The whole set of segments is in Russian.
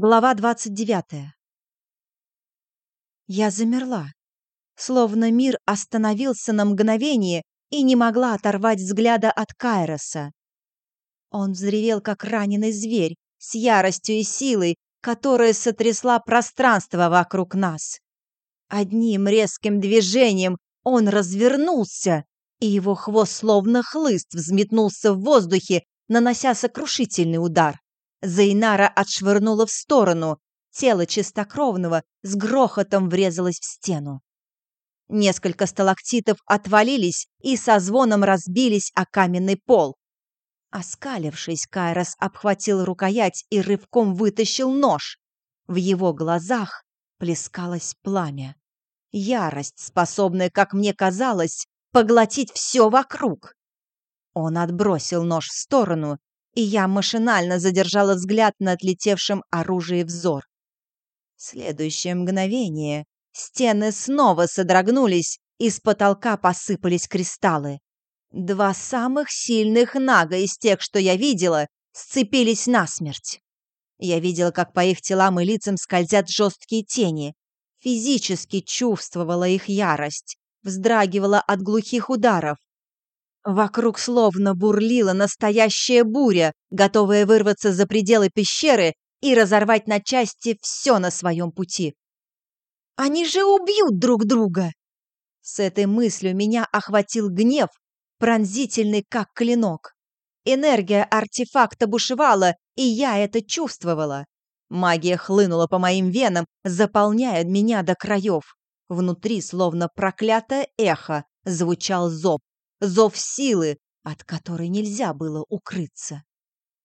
Глава двадцать девятая. Я замерла, словно мир остановился на мгновение и не могла оторвать взгляда от Кайроса. Он взревел, как раненый зверь, с яростью и силой, которая сотрясла пространство вокруг нас. Одним резким движением он развернулся, и его хвост словно хлыст взметнулся в воздухе, нанося сокрушительный удар. Зайнара отшвырнула в сторону, тело чистокровного с грохотом врезалось в стену. Несколько сталактитов отвалились и со звоном разбились о каменный пол. Оскалившись, Кайрос обхватил рукоять и рывком вытащил нож. В его глазах плескалось пламя. Ярость, способная, как мне казалось, поглотить все вокруг. Он отбросил нож в сторону, и я машинально задержала взгляд на отлетевшем оружии взор. следующее мгновение стены снова содрогнулись, и с потолка посыпались кристаллы. Два самых сильных нага из тех, что я видела, сцепились насмерть. Я видела, как по их телам и лицам скользят жесткие тени. Физически чувствовала их ярость, вздрагивала от глухих ударов. Вокруг словно бурлила настоящая буря, готовая вырваться за пределы пещеры и разорвать на части все на своем пути. «Они же убьют друг друга!» С этой мыслью меня охватил гнев, пронзительный как клинок. Энергия артефакта бушевала, и я это чувствовала. Магия хлынула по моим венам, заполняя меня до краев. Внутри, словно проклятое эхо, звучал зов. Зов силы, от которой нельзя было укрыться.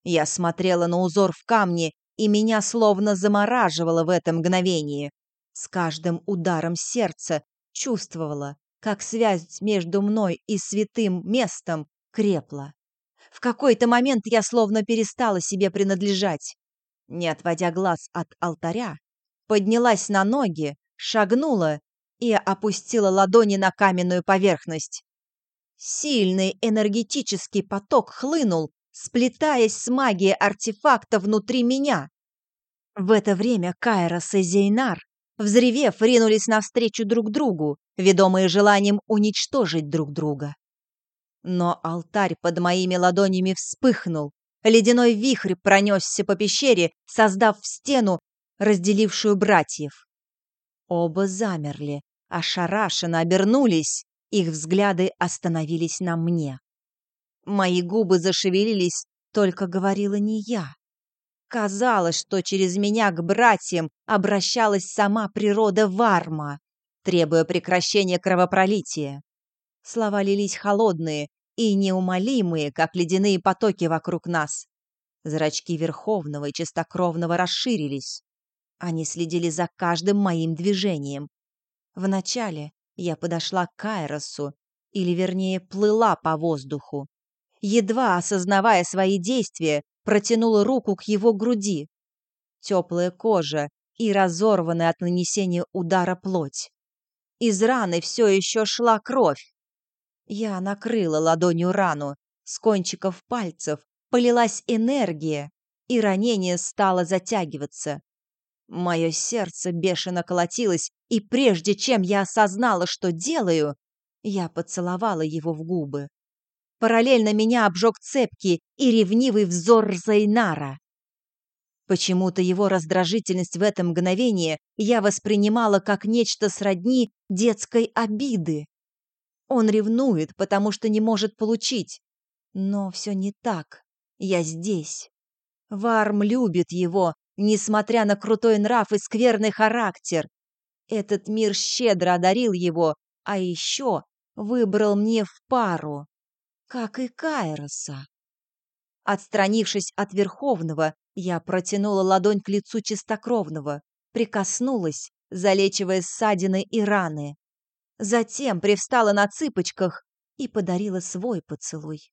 Я смотрела на узор в камне, и меня словно замораживало в это мгновение. С каждым ударом сердца чувствовала, как связь между мной и святым местом крепла. В какой-то момент я словно перестала себе принадлежать. Не отводя глаз от алтаря, поднялась на ноги, шагнула и опустила ладони на каменную поверхность. Сильный энергетический поток хлынул, сплетаясь с магией артефакта внутри меня. В это время Кайрос и Зейнар Взревев, ринулись навстречу друг другу, ведомые желанием уничтожить друг друга. Но алтарь под моими ладонями вспыхнул. Ледяной вихрь пронесся по пещере, создав стену, разделившую братьев. Оба замерли, ошарашенно обернулись, их взгляды остановились на мне. Мои губы зашевелились, только говорила не я. Казалось, что через меня к братьям обращалась сама природа Варма, требуя прекращения кровопролития. Слова лились холодные и неумолимые, как ледяные потоки вокруг нас. Зрачки Верховного и Чистокровного расширились. Они следили за каждым моим движением. Вначале я подошла к Кайросу, или вернее плыла по воздуху. Едва осознавая свои действия, протянула руку к его груди. Теплая кожа и разорванная от нанесения удара плоть. Из раны все еще шла кровь. Я накрыла ладонью рану, с кончиков пальцев полилась энергия, и ранение стало затягиваться. Мое сердце бешено колотилось, и прежде чем я осознала, что делаю, я поцеловала его в губы. Параллельно меня обжег цепкий и ревнивый взор Зайнара. Почему-то его раздражительность в это мгновение я воспринимала как нечто сродни детской обиды. Он ревнует, потому что не может получить. Но все не так. Я здесь. Варм любит его, несмотря на крутой нрав и скверный характер. Этот мир щедро одарил его, а еще выбрал мне в пару как и Кайроса. Отстранившись от Верховного, я протянула ладонь к лицу чистокровного, прикоснулась, залечивая ссадины и раны. Затем привстала на цыпочках и подарила свой поцелуй.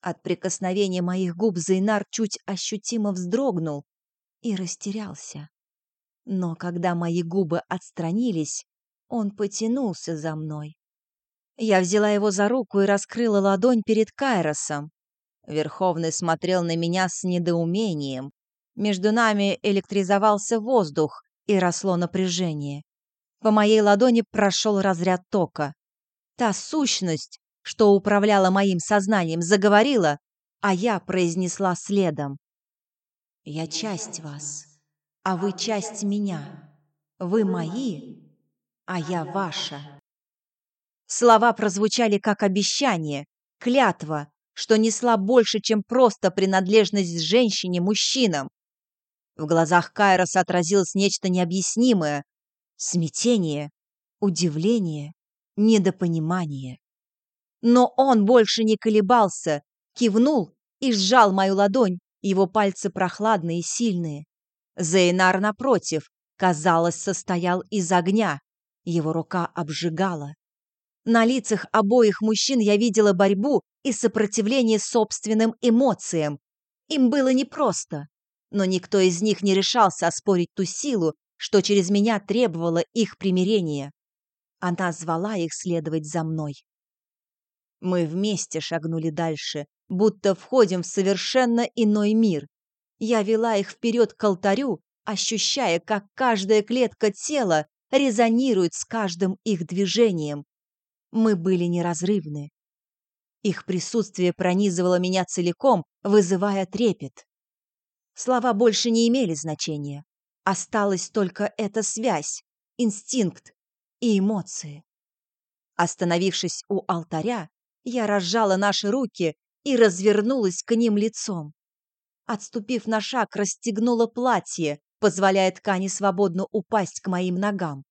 От прикосновения моих губ Зейнар чуть ощутимо вздрогнул и растерялся. Но когда мои губы отстранились, он потянулся за мной. Я взяла его за руку и раскрыла ладонь перед Кайросом. Верховный смотрел на меня с недоумением. Между нами электризовался воздух и росло напряжение. По моей ладони прошел разряд тока. Та сущность, что управляла моим сознанием, заговорила, а я произнесла следом. «Я часть вас, а вы часть меня. Вы мои, а я ваша». Слова прозвучали как обещание, клятва, что несла больше, чем просто принадлежность женщине мужчинам. В глазах Кайроса отразилось нечто необъяснимое. Смятение, удивление, недопонимание. Но он больше не колебался, кивнул и сжал мою ладонь, его пальцы прохладные и сильные. Зейнар, напротив, казалось, состоял из огня. Его рука обжигала. На лицах обоих мужчин я видела борьбу и сопротивление собственным эмоциям. Им было непросто, но никто из них не решался оспорить ту силу, что через меня требовала их примирения. Она звала их следовать за мной. Мы вместе шагнули дальше, будто входим в совершенно иной мир. Я вела их вперед к алтарю, ощущая, как каждая клетка тела резонирует с каждым их движением. Мы были неразрывны. Их присутствие пронизывало меня целиком, вызывая трепет. Слова больше не имели значения. Осталась только эта связь, инстинкт и эмоции. Остановившись у алтаря, я разжала наши руки и развернулась к ним лицом. Отступив на шаг, расстегнула платье, позволяя ткани свободно упасть к моим ногам.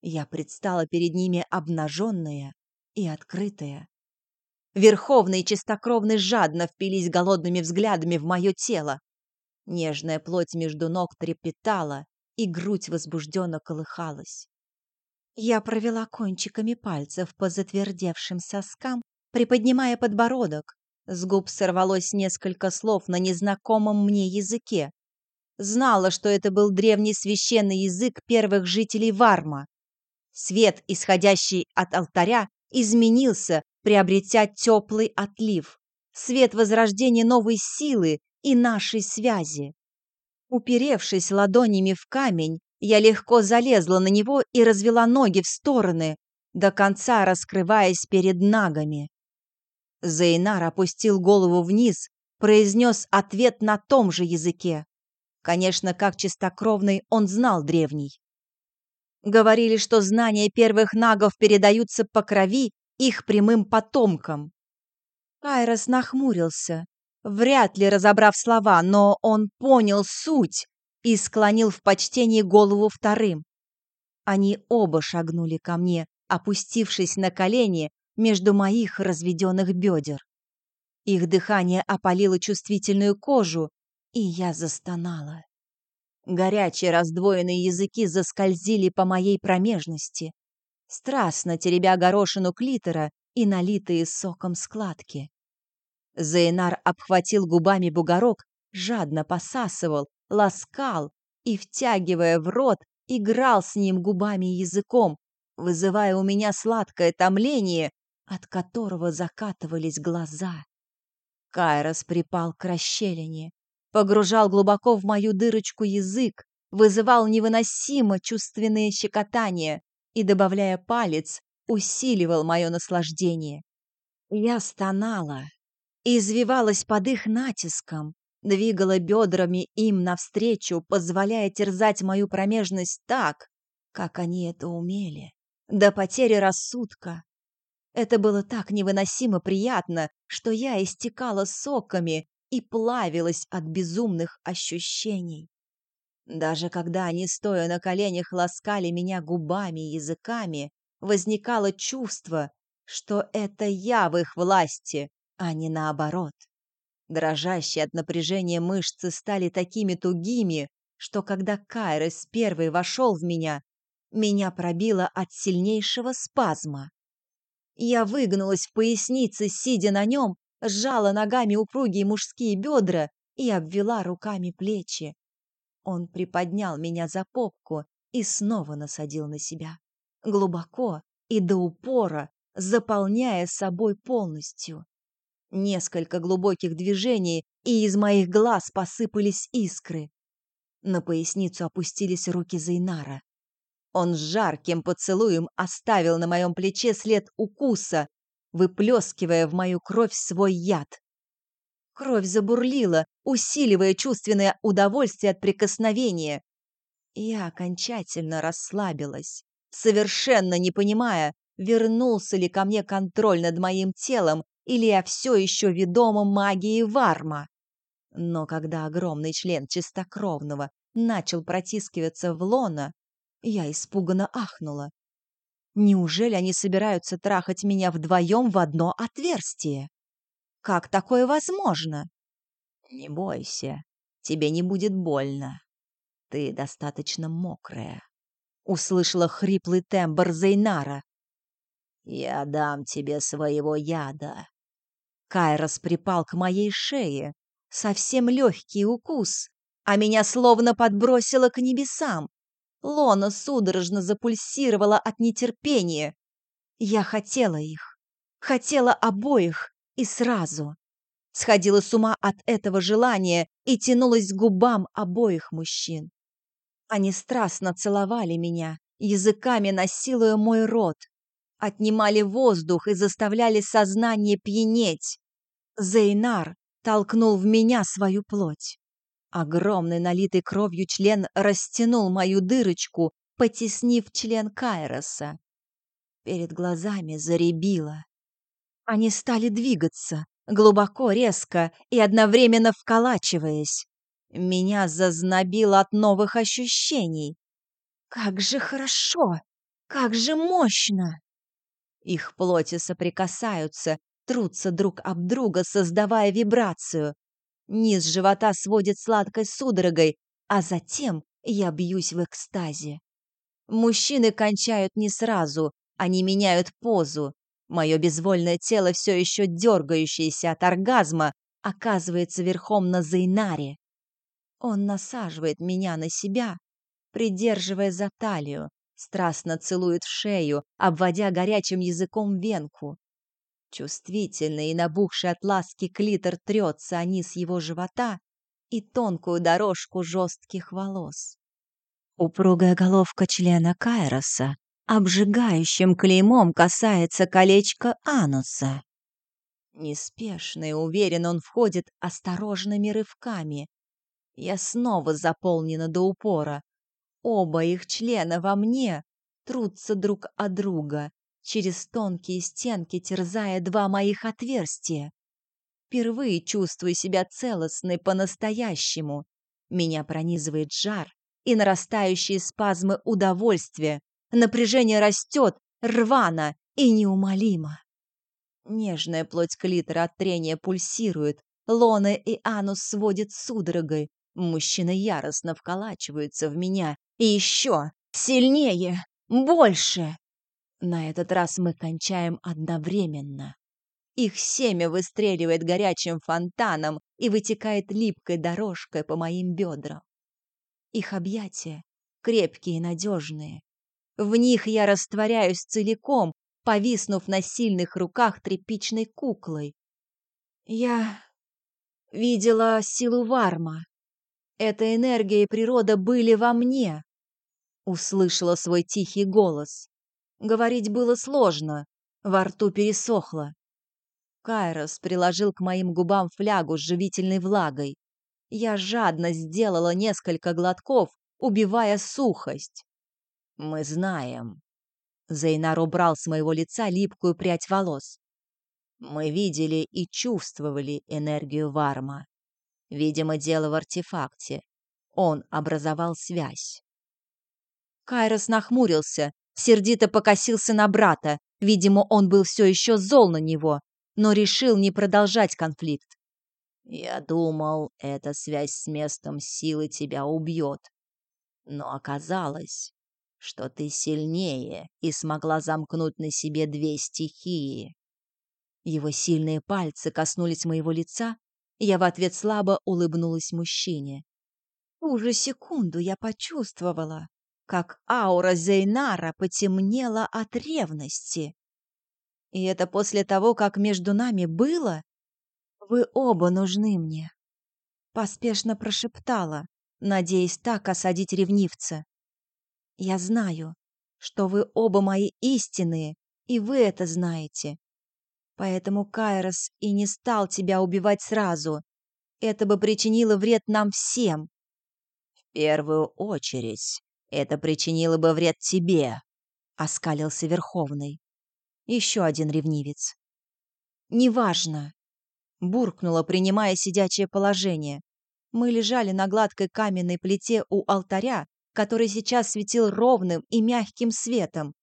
Я предстала перед ними обнаженная и открытая. Верховный и чистокровный жадно впились голодными взглядами в мое тело. Нежная плоть между ног трепетала, и грудь возбужденно колыхалась. Я провела кончиками пальцев по затвердевшим соскам, приподнимая подбородок. С губ сорвалось несколько слов на незнакомом мне языке. Знала, что это был древний священный язык первых жителей Варма. Свет, исходящий от алтаря, изменился, приобретя теплый отлив. Свет возрождения новой силы и нашей связи. Уперевшись ладонями в камень, я легко залезла на него и развела ноги в стороны, до конца раскрываясь перед нагами. Зейнар опустил голову вниз, произнес ответ на том же языке. Конечно, как чистокровный он знал древний. Говорили, что знания первых нагов передаются по крови их прямым потомкам. Кайрос нахмурился, вряд ли разобрав слова, но он понял суть и склонил в почтении голову вторым. Они оба шагнули ко мне, опустившись на колени между моих разведенных бедер. Их дыхание опалило чувствительную кожу, и я застонала. Горячие раздвоенные языки заскользили по моей промежности, страстно теребя горошину клитора и налитые соком складки. Зейнар обхватил губами бугорок, жадно посасывал, ласкал и, втягивая в рот, играл с ним губами и языком, вызывая у меня сладкое томление, от которого закатывались глаза. Кайрос припал к расщелине, погружал глубоко в мою дырочку язык, вызывал невыносимо чувственные щекотания и, добавляя палец, усиливал мое наслаждение. Я стонала, извивалась под их натиском, двигала бедрами им навстречу, позволяя терзать мою промежность так, как они это умели, до потери рассудка. Это было так невыносимо приятно, что я истекала соками и плавилась от безумных ощущений. Даже когда они, стоя на коленях, ласкали меня губами и языками, возникало чувство, что это я в их власти, а не наоборот. Дрожащие от напряжения мышцы стали такими тугими, что когда Кайрос первый вошел в меня, меня пробило от сильнейшего спазма. Я выгнулась в пояснице, сидя на нем, сжала ногами упругие мужские бедра и обвела руками плечи. Он приподнял меня за попку и снова насадил на себя. Глубоко и до упора, заполняя собой полностью. Несколько глубоких движений, и из моих глаз посыпались искры. На поясницу опустились руки Зайнара. Он жарким поцелуем оставил на моем плече след укуса, выплескивая в мою кровь свой яд. Кровь забурлила, усиливая чувственное удовольствие от прикосновения. Я окончательно расслабилась, совершенно не понимая, вернулся ли ко мне контроль над моим телом или я все еще ведома магией Варма. Но когда огромный член чистокровного начал протискиваться в лона, я испуганно ахнула. Неужели они собираются трахать меня вдвоем в одно отверстие? Как такое возможно? Не бойся, тебе не будет больно. Ты достаточно мокрая. Услышала хриплый тембр Зейнара. Я дам тебе своего яда. Кайрос припал к моей шее. Совсем легкий укус, а меня словно подбросило к небесам. Лона судорожно запульсировала от нетерпения. Я хотела их. Хотела обоих и сразу. Сходила с ума от этого желания и тянулась к губам обоих мужчин. Они страстно целовали меня, языками насилуя мой рот, отнимали воздух и заставляли сознание пьянеть. Зейнар толкнул в меня свою плоть. Огромный налитый кровью член растянул мою дырочку, потеснив член Кайроса. Перед глазами заребило. Они стали двигаться, глубоко, резко и одновременно вколачиваясь. Меня зазнобило от новых ощущений. Как же хорошо! Как же мощно! Их плоти соприкасаются, трутся друг об друга, создавая вибрацию. Низ живота сводит сладкой судорогой, а затем я бьюсь в экстазе. Мужчины кончают не сразу, они меняют позу. Мое безвольное тело, все еще дергающееся от оргазма, оказывается верхом на Зейнаре. Он насаживает меня на себя, придерживая за талию, страстно целует в шею, обводя горячим языком венку. Чувствительный и набухший от ласки клитор трется о низ его живота и тонкую дорожку жестких волос. Упругая головка члена Кайроса обжигающим клеймом касается колечка ануса. Неспешно и уверенно он входит осторожными рывками. Я снова заполнена до упора. Оба их члена во мне трутся друг от друга, через тонкие стенки терзая два моих отверстия. Впервые чувствую себя целостной по-настоящему. Меня пронизывает жар и нарастающие спазмы удовольствия. Напряжение растет, рвано и неумолимо. Нежная плоть клитора от трения пульсирует, лона и анус сводит судорогой. Мужчины яростно вколачиваются в меня. И еще сильнее, больше. На этот раз мы кончаем одновременно. Их семя выстреливает горячим фонтаном и вытекает липкой дорожкой по моим бедрам. Их объятия крепкие и надежные. В них я растворяюсь целиком, повиснув на сильных руках тряпичной куклой. Я видела силу Варма. Эта энергия и природа были во мне. Услышала свой тихий голос. Говорить было сложно, во рту пересохло. Кайрос приложил к моим губам флягу с живительной влагой. Я жадно сделала несколько глотков, убивая сухость. «Мы знаем». Зейнар убрал с моего лица липкую прядь волос. «Мы видели и чувствовали энергию Варма. Видимо, дело в артефакте. Он образовал связь». Кайрос нахмурился, сердито покосился на брата. Видимо, он был все еще зол на него, но решил не продолжать конфликт. «Я думал, эта связь с местом силы тебя убьет. Но оказалось, что ты сильнее и смогла замкнуть на себе две стихии». Его сильные пальцы коснулись моего лица, и я в ответ слабо улыбнулась мужчине. В ту же секунду я почувствовала, как аура Зейнара потемнела от ревности. И это после того, как между нами было? Вы оба нужны мне. Поспешно прошептала, надеясь так осадить ревнивца. «Я знаю, что вы оба мои истинные, и вы это знаете. Поэтому Кайрос и не стал тебя убивать сразу. Это бы причинило вред нам всем. В первую очередь, это причинило бы вред тебе, оскалился Верховный. Еще один ревнивец. Неважно, буркнула, принимая сидячее положение. Мы лежали на гладкой каменной плите у алтаря, который сейчас светил ровным и мягким светом.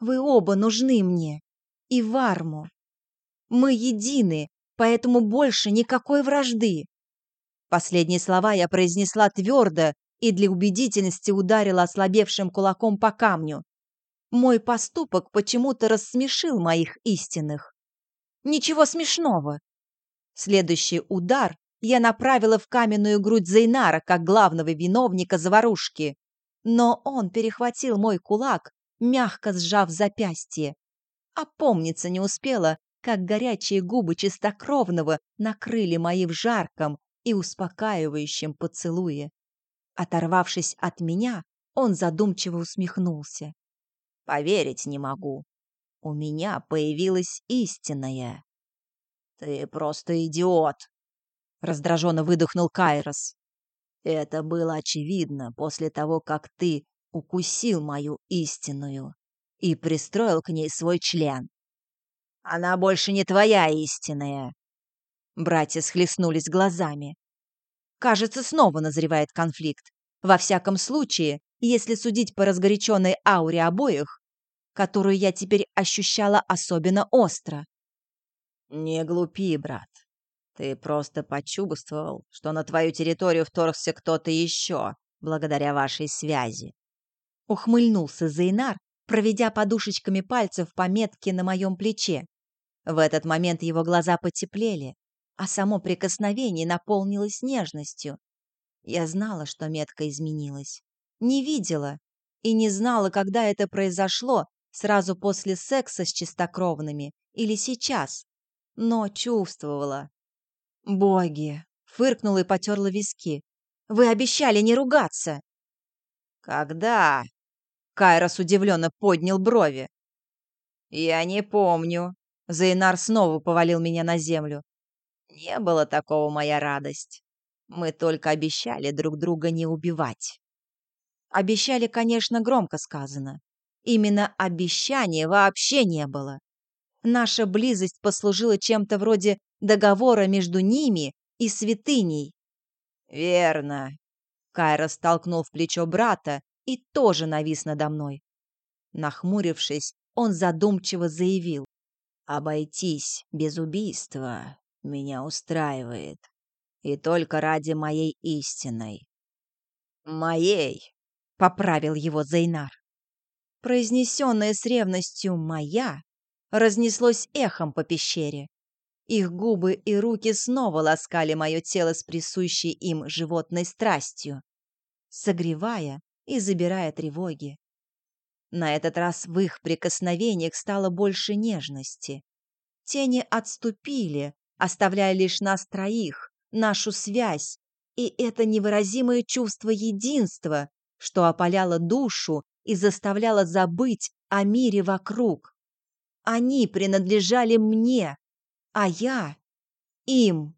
Вы оба нужны мне. И Варму. Мы едины, поэтому больше никакой вражды. Последние слова я произнесла твердо и для убедительности ударила ослабевшим кулаком по камню. Мой поступок почему-то рассмешил моих истинных. Ничего смешного. Следующий удар я направила в каменную грудь Зейнара как главного виновника заварушки. Но он перехватил мой кулак, мягко сжав запястье. Опомниться не успела, как горячие губы чистокровного накрыли мои в жарком и успокаивающем поцелуе. Оторвавшись от меня, он задумчиво усмехнулся. «Поверить не могу. У меня появилась истинная». «Ты просто идиот!» — раздраженно выдохнул Кайрос. «Это было очевидно после того, как ты укусил мою истинную и пристроил к ней свой член. Она больше не твоя истинная. Братья схлестнулись глазами. Кажется, снова назревает конфликт. Во всяком случае, если судить по разгоряченной ауре обоих, которую я теперь ощущала особенно остро. Не глупи, брат. Ты просто почувствовал, что на твою территорию вторгся кто-то еще, благодаря вашей связи. Ухмыльнулся Зейнар, проведя подушечками пальцев по метке на моем плече. В этот момент его глаза потеплели, а само прикосновение наполнилось нежностью. Я знала, что метка изменилась. Не видела и не знала, когда это произошло, сразу после секса с чистокровными или сейчас, но чувствовала. «Боги!» — фыркнула и потерла виски. «Вы обещали не ругаться!» «Когда?» — Кайрос удивленно поднял брови. «Я не помню», Зейнар снова повалил меня на землю. Не было такого моя радость. Мы только обещали друг друга не убивать. Обещали, конечно, громко сказано. Именно обещания вообще не было. Наша близость послужила чем-то вроде договора между ними и святыней. «Верно», — Кайра столкнул в плечо брата и тоже навис надо мной. Нахмурившись, он задумчиво заявил. Обойтись без убийства меня устраивает. И только ради моей истинной. Моей, поправил его Зейнар. Произнесенное с ревностью «моя» разнеслось эхом по пещере. Их губы и руки снова ласкали мое тело с присущей им животной страстью, согревая и забирая тревоги. На этот раз в их прикосновениях стало больше нежности. Тени отступили, оставляя лишь нас троих, нашу связь, и это невыразимое чувство единства, что опаляло душу и заставляло забыть о мире вокруг. Они принадлежали мне, а я им.